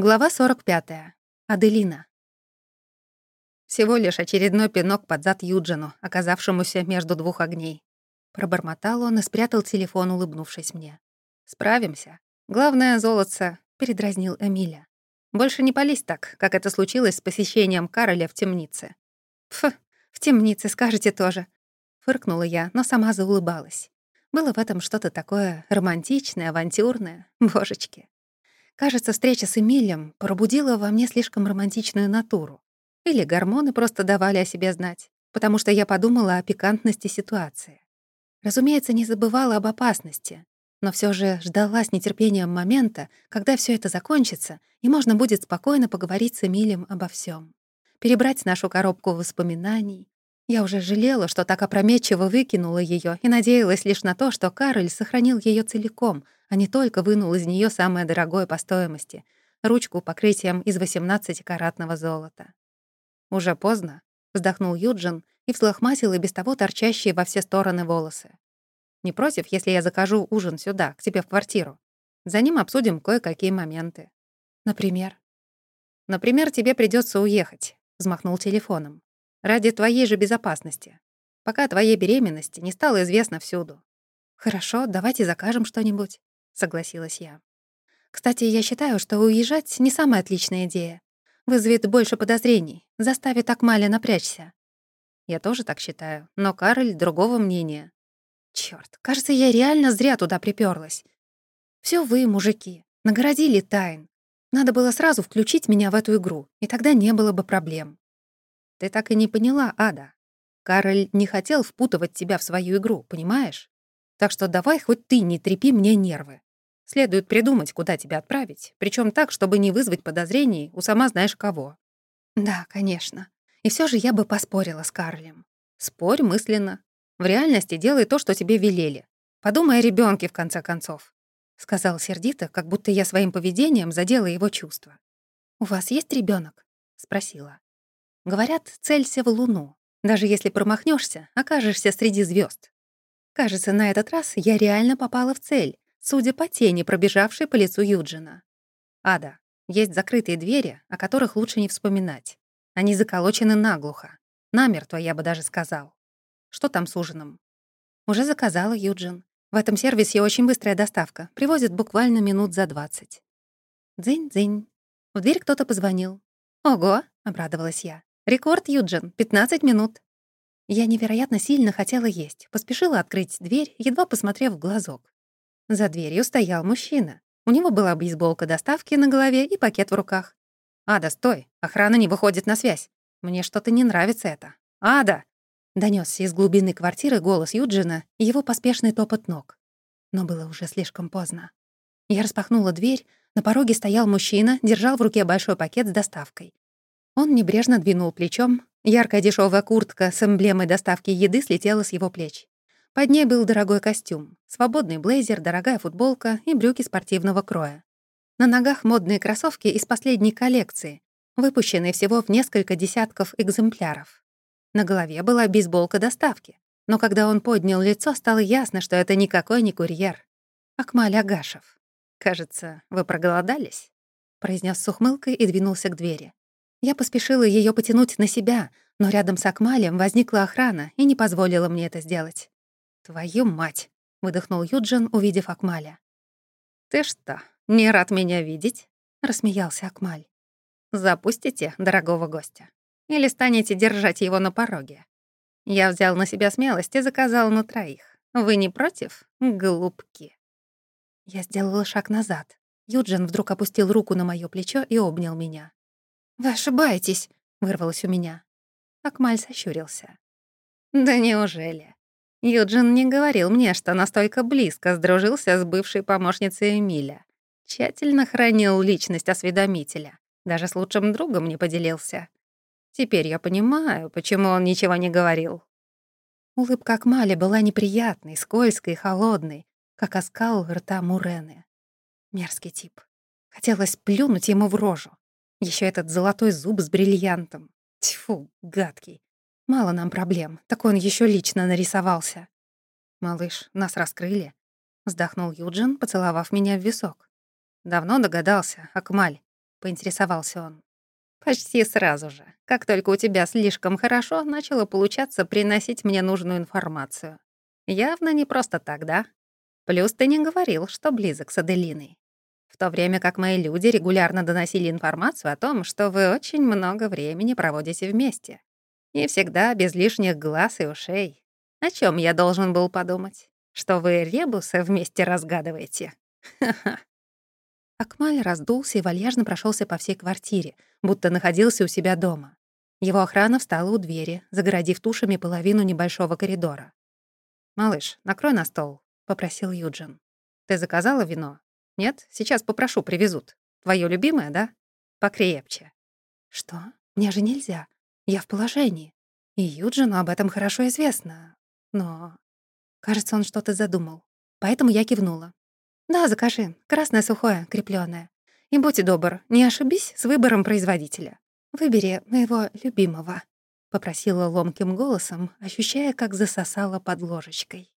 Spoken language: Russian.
Глава 45. Аделина. Всего лишь очередной пинок под зад Юджину, оказавшемуся между двух огней. Пробормотал он и спрятал телефон, улыбнувшись мне. «Справимся. Главное, золотце», — передразнил Эмиля. «Больше не пались так, как это случилось с посещением Кароля в темнице». «Пф, в темнице, скажете тоже», — фыркнула я, но сама заулыбалась. Было в этом что-то такое романтичное, авантюрное. Божечки. Кажется, встреча с Эмилем пробудила во мне слишком романтичную натуру. Или гормоны просто давали о себе знать, потому что я подумала о пикантности ситуации. Разумеется, не забывала об опасности, но все же ждала с нетерпением момента, когда все это закончится, и можно будет спокойно поговорить с Эмилем обо всем, Перебрать нашу коробку воспоминаний. Я уже жалела, что так опрометчиво выкинула ее и надеялась лишь на то, что Кароль сохранил ее целиком — а не только вынул из нее самое дорогое по стоимости — ручку покрытием из 18-каратного золота. «Уже поздно», — вздохнул Юджин и взлохматил и без того торчащие во все стороны волосы. «Не против, если я закажу ужин сюда, к тебе в квартиру? За ним обсудим кое-какие моменты. Например?» «Например, тебе придется уехать», — взмахнул телефоном. «Ради твоей же безопасности. Пока твоей беременности не стало известно всюду». «Хорошо, давайте закажем что-нибудь» согласилась я. Кстати, я считаю, что уезжать не самая отличная идея. Вызовет больше подозрений, заставит Акмаля напрячься. Я тоже так считаю, но Кароль другого мнения. Чёрт, кажется, я реально зря туда приперлась. Все вы, мужики, нагородили тайн. Надо было сразу включить меня в эту игру, и тогда не было бы проблем. Ты так и не поняла, Ада. Кароль не хотел впутывать тебя в свою игру, понимаешь? Так что давай хоть ты не трепи мне нервы. Следует придумать, куда тебя отправить, причем так, чтобы не вызвать подозрений у сама знаешь кого. Да, конечно. И все же я бы поспорила с Карлем. Спорь мысленно. В реальности делай то, что тебе велели. Подумай о ребенке в конце концов. Сказал сердито, как будто я своим поведением задела его чувства. «У вас есть ребенок? спросила. Говорят, целься в луну. Даже если промахнешься, окажешься среди звезд. Кажется, на этот раз я реально попала в цель, судя по тени, пробежавшей по лицу Юджина. Ада, есть закрытые двери, о которых лучше не вспоминать. Они заколочены наглухо. Намертво, я бы даже сказал. Что там с ужином? Уже заказала Юджин. В этом сервисе очень быстрая доставка. Привозят буквально минут за 20. Дзынь-дзынь. В дверь кто-то позвонил. «Ого!» — обрадовалась я. «Рекорд, Юджин. 15 минут». Я невероятно сильно хотела есть. Поспешила открыть дверь, едва посмотрев в глазок. За дверью стоял мужчина. У него была бейсболка доставки на голове и пакет в руках. «Ада, стой! Охрана не выходит на связь. Мне что-то не нравится это. Ада!» Донёсся из глубины квартиры голос Юджина и его поспешный топот ног. Но было уже слишком поздно. Я распахнула дверь, на пороге стоял мужчина, держал в руке большой пакет с доставкой. Он небрежно двинул плечом, яркая дешевая куртка с эмблемой доставки еды слетела с его плеч. Под ней был дорогой костюм, свободный блейзер, дорогая футболка и брюки спортивного кроя. На ногах модные кроссовки из последней коллекции, выпущенные всего в несколько десятков экземпляров. На голове была бейсболка доставки, но когда он поднял лицо, стало ясно, что это никакой не курьер. Акмаль Агашев. «Кажется, вы проголодались?» — произнес с ухмылкой и двинулся к двери. Я поспешила ее потянуть на себя, но рядом с Акмалем возникла охрана и не позволила мне это сделать. «Твою мать!» — выдохнул Юджин, увидев Акмаля. «Ты что, не рад меня видеть?» — рассмеялся Акмаль. «Запустите дорогого гостя? Или станете держать его на пороге? Я взял на себя смелость и заказал на троих. Вы не против, голубки?» Я сделала шаг назад. Юджин вдруг опустил руку на моё плечо и обнял меня. «Вы ошибаетесь», — вырвалось у меня. Акмаль сощурился. «Да неужели? Юджин не говорил мне, что настолько близко сдружился с бывшей помощницей Эмиля. Тщательно хранил личность осведомителя. Даже с лучшим другом не поделился. Теперь я понимаю, почему он ничего не говорил. Улыбка Акмали была неприятной, скользкой и холодной, как оскал рта Мурены. Мерзкий тип. Хотелось плюнуть ему в рожу. Еще этот золотой зуб с бриллиантом. Тьфу, гадкий. Мало нам проблем, так он еще лично нарисовался. «Малыш, нас раскрыли», — вздохнул Юджин, поцеловав меня в висок. «Давно догадался, Акмаль. — поинтересовался он. «Почти сразу же. Как только у тебя слишком хорошо, начало получаться приносить мне нужную информацию. Явно не просто так, да? Плюс ты не говорил, что близок с Аделиной. В то время как мои люди регулярно доносили информацию о том, что вы очень много времени проводите вместе. И всегда без лишних глаз и ушей. О чем я должен был подумать? Что вы ребусы вместе разгадываете? Ха-ха. Акмаль раздулся и вальяжно прошелся по всей квартире, будто находился у себя дома. Его охрана встала у двери, загородив тушами половину небольшого коридора. «Малыш, накрой на стол», — попросил Юджин. «Ты заказала вино? Нет? Сейчас попрошу, привезут. Твоё любимое, да? Покрепче». «Что? Мне же нельзя. Я в положении. И Юджину об этом хорошо известно. Но...» Кажется, он что-то задумал. Поэтому я кивнула. «Да, закажи. Красное сухое, крепленное. И будь добр, не ошибись с выбором производителя. Выбери моего любимого», — попросила ломким голосом, ощущая, как засосала под ложечкой.